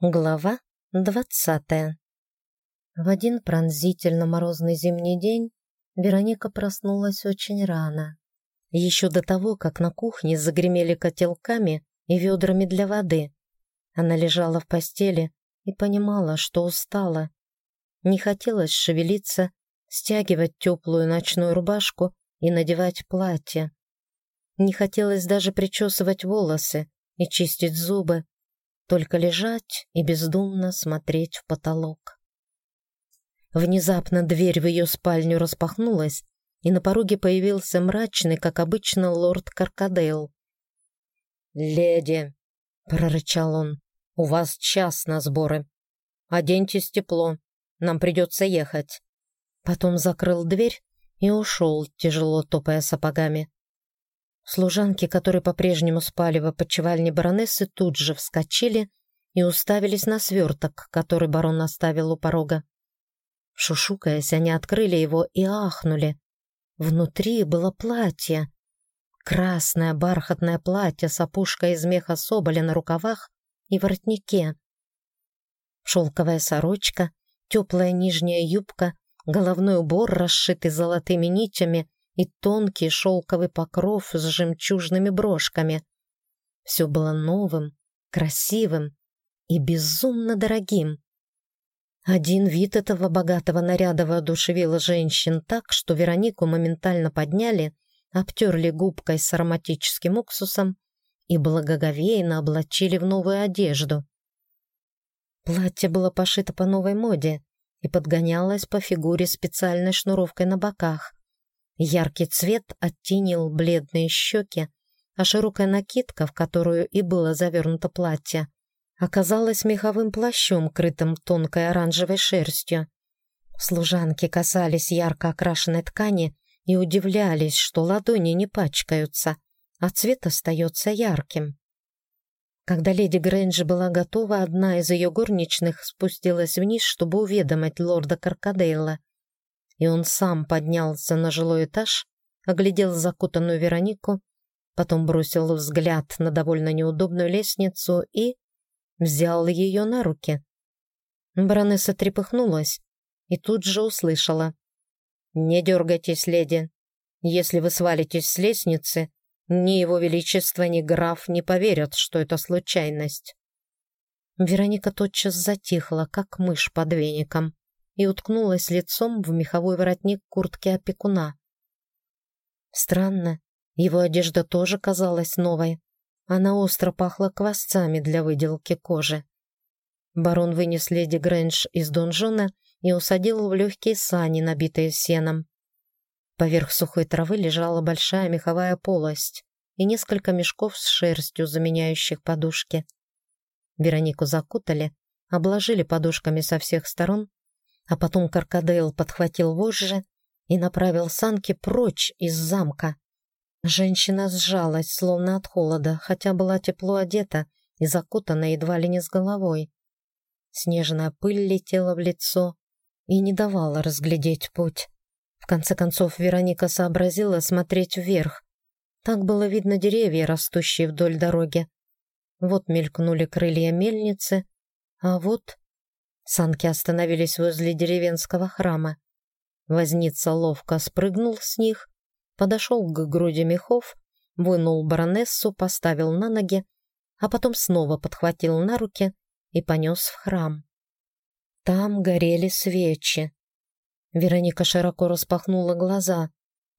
Глава двадцатая В один пронзительно морозный зимний день Вероника проснулась очень рано. Еще до того, как на кухне загремели котелками и ведрами для воды. Она лежала в постели и понимала, что устала. Не хотелось шевелиться, стягивать теплую ночную рубашку и надевать платье. Не хотелось даже причесывать волосы и чистить зубы, только лежать и бездумно смотреть в потолок. Внезапно дверь в ее спальню распахнулась, и на пороге появился мрачный, как обычно, лорд Каркадейл. «Леди!» — прорычал он. «У вас час на сборы. Оденьтесь тепло, нам придется ехать». Потом закрыл дверь и ушел, тяжело топая сапогами. Служанки, которые по-прежнему спали в опочивальне баронессы, тут же вскочили и уставились на сверток, который барон оставил у порога. Шушукаясь, они открыли его и ахнули. Внутри было платье. Красное бархатное платье с опушкой из меха соболя на рукавах и воротнике. Шелковая сорочка, теплая нижняя юбка, головной убор, расшитый золотыми нитями, и тонкий шелковый покров с жемчужными брошками. Все было новым, красивым и безумно дорогим. Один вид этого богатого наряда воодушевил женщин так, что Веронику моментально подняли, обтерли губкой с ароматическим уксусом и благоговейно облачили в новую одежду. Платье было пошито по новой моде и подгонялось по фигуре специальной шнуровкой на боках. Яркий цвет оттенил бледные щеки, а широкая накидка, в которую и было завернуто платье, оказалась меховым плащом, крытым тонкой оранжевой шерстью. Служанки касались ярко окрашенной ткани и удивлялись, что ладони не пачкаются, а цвет остается ярким. Когда леди Грэндж была готова, одна из ее горничных спустилась вниз, чтобы уведомить лорда Каркадейла и он сам поднялся на жилой этаж, оглядел закутанную Веронику, потом бросил взгляд на довольно неудобную лестницу и взял ее на руки. Баронесса трепыхнулась и тут же услышала. «Не дергайтесь, леди. Если вы свалитесь с лестницы, ни его величество, ни граф не поверят, что это случайность». Вероника тотчас затихла, как мышь под веником и уткнулась лицом в меховой воротник куртки опекуна. Странно, его одежда тоже казалась новой. Она остро пахла квасцами для выделки кожи. Барон вынес леди Грэндж из донжона и усадил в легкие сани, набитые сеном. Поверх сухой травы лежала большая меховая полость и несколько мешков с шерстью, заменяющих подушки. Веронику закутали, обложили подушками со всех сторон а потом Каркадейл подхватил вожжи и направил санки прочь из замка. Женщина сжалась, словно от холода, хотя была тепло одета и закутана едва ли не с головой. Снежная пыль летела в лицо и не давала разглядеть путь. В конце концов Вероника сообразила смотреть вверх. Так было видно деревья, растущие вдоль дороги. Вот мелькнули крылья мельницы, а вот Санки остановились возле деревенского храма. Возница ловко спрыгнул с них, подошел к груди мехов, вынул баронессу, поставил на ноги, а потом снова подхватил на руки и понес в храм. Там горели свечи. Вероника широко распахнула глаза.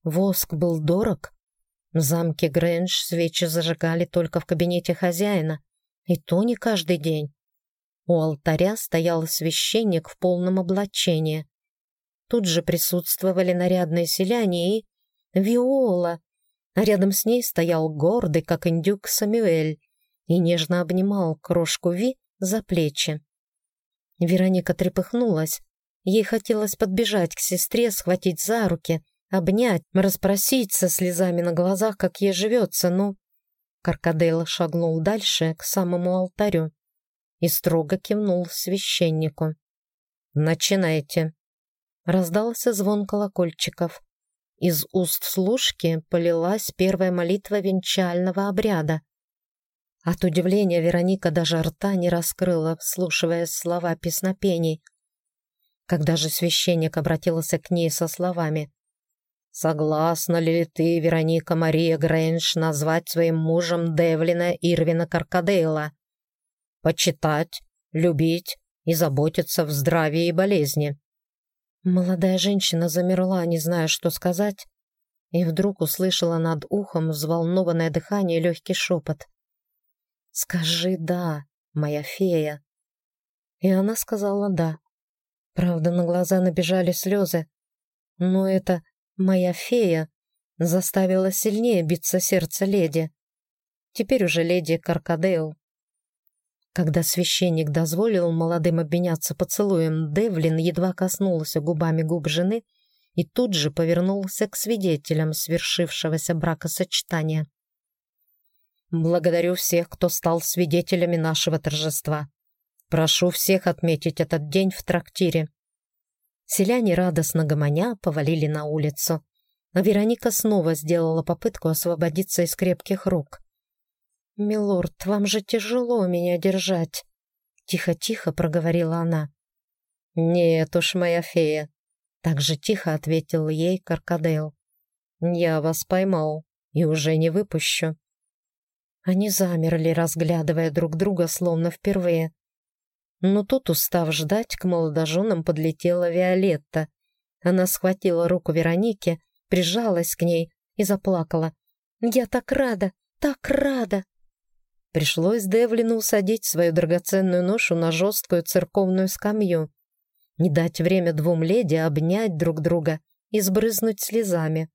Воск был дорог. В замке Грэндж свечи зажигали только в кабинете хозяина, и то не каждый день. У алтаря стоял священник в полном облачении. Тут же присутствовали нарядные селяне и Виола, рядом с ней стоял гордый, как индюк, Самюэль и нежно обнимал крошку Ви за плечи. Вероника трепыхнулась. Ей хотелось подбежать к сестре, схватить за руки, обнять, расспросить со слезами на глазах, как ей живется, но... Каркадейл шагнул дальше, к самому алтарю и строго кивнул священнику. «Начинайте!» Раздался звон колокольчиков. Из уст служки полилась первая молитва венчального обряда. От удивления Вероника даже рта не раскрыла, вслушивая слова песнопений. Когда же священник обратился к ней со словами «Согласна ли ты, Вероника Мария Грэндж, назвать своим мужем Девлина Ирвина Каркадейла? Почитать, любить и заботиться в здравии и болезни?» Молодая женщина замерла, не зная, что сказать, и вдруг услышала над ухом взволнованное дыхание и легкий шепот. «Скажи «да», моя фея». И она сказала «да». Правда, на глаза набежали слезы, но это «моя фея» заставила сильнее биться сердце леди. Теперь уже леди Каркадейл. Когда священник дозволил молодым обменяться поцелуем, Девлин едва коснулся губами губ жены и тут же повернулся к свидетелям свершившегося бракосочетания. «Благодарю всех, кто стал свидетелями нашего торжества. Прошу всех отметить этот день в трактире». Селяне радостно гомоня повалили на улицу, а Вероника снова сделала попытку освободиться из крепких рук. «Милорд, вам же тяжело меня держать», — тихо-тихо проговорила она. «Нет уж, моя фея», — так же тихо ответил ей Каркадейл. «Я вас поймал и уже не выпущу». Они замерли, разглядывая друг друга, словно впервые. Но тут, устав ждать, к молодоженам подлетела Виолетта. Она схватила руку Вероники, прижалась к ней и заплакала. «Я так рада, так рада!» Пришлось Девлину усадить свою драгоценную ношу на жесткую церковную скамью, не дать время двум леди обнять друг друга и сбрызнуть слезами.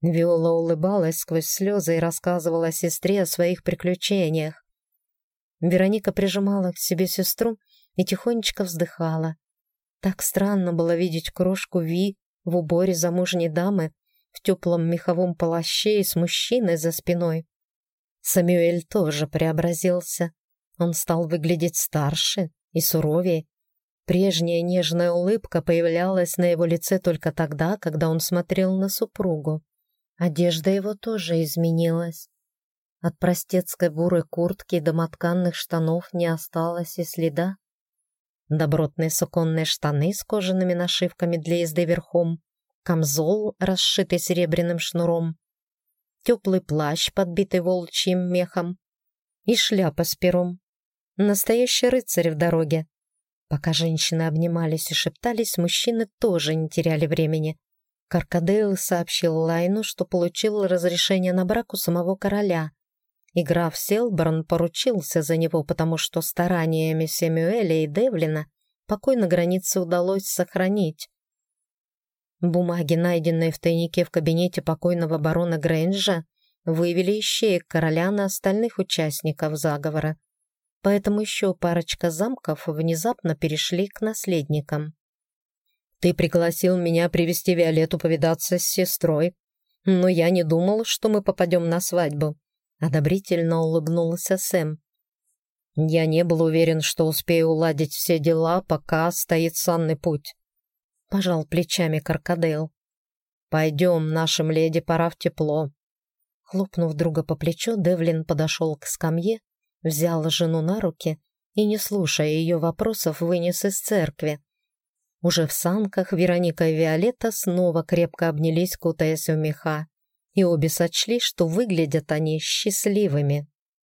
Виола улыбалась сквозь слезы и рассказывала сестре о своих приключениях. Вероника прижимала к себе сестру и тихонечко вздыхала. Так странно было видеть крошку Ви в уборе замужней дамы, в теплом меховом плаще и с мужчиной за спиной. Самюэль тоже преобразился. Он стал выглядеть старше и суровее. Прежняя нежная улыбка появлялась на его лице только тогда, когда он смотрел на супругу. Одежда его тоже изменилась. От простецкой бурой куртки до мотканных штанов не осталось и следа. Добротные суконные штаны с кожаными нашивками для езды верхом, камзол, расшитый серебряным шнуром, теплый плащ, подбитый волчьим мехом, и шляпа с пером. Настоящий рыцарь в дороге. Пока женщины обнимались и шептались, мужчины тоже не теряли времени. Каркадейл сообщил Лайну, что получил разрешение на брак у самого короля. И граф Селборн поручился за него, потому что стараниями Сэмюэля и Девлина покой на границе удалось сохранить. Бумаги, найденные в тайнике в кабинете покойного барона Грейнджа, вывели ищеек короля на остальных участников заговора, поэтому еще парочка замков внезапно перешли к наследникам. «Ты пригласил меня привести Виолетту повидаться с сестрой, но я не думал, что мы попадем на свадьбу», — одобрительно улыбнулся Сэм. «Я не был уверен, что успею уладить все дела, пока стоит санный путь» пожал плечами Каркадейл. «Пойдем, нашим леди, пора в тепло». Хлопнув друга по плечу, Девлин подошел к скамье, взял жену на руки и, не слушая ее вопросов, вынес из церкви. Уже в санках Вероника и Виолетта снова крепко обнялись, кутаясь в меха, и обе сочли, что выглядят они счастливыми.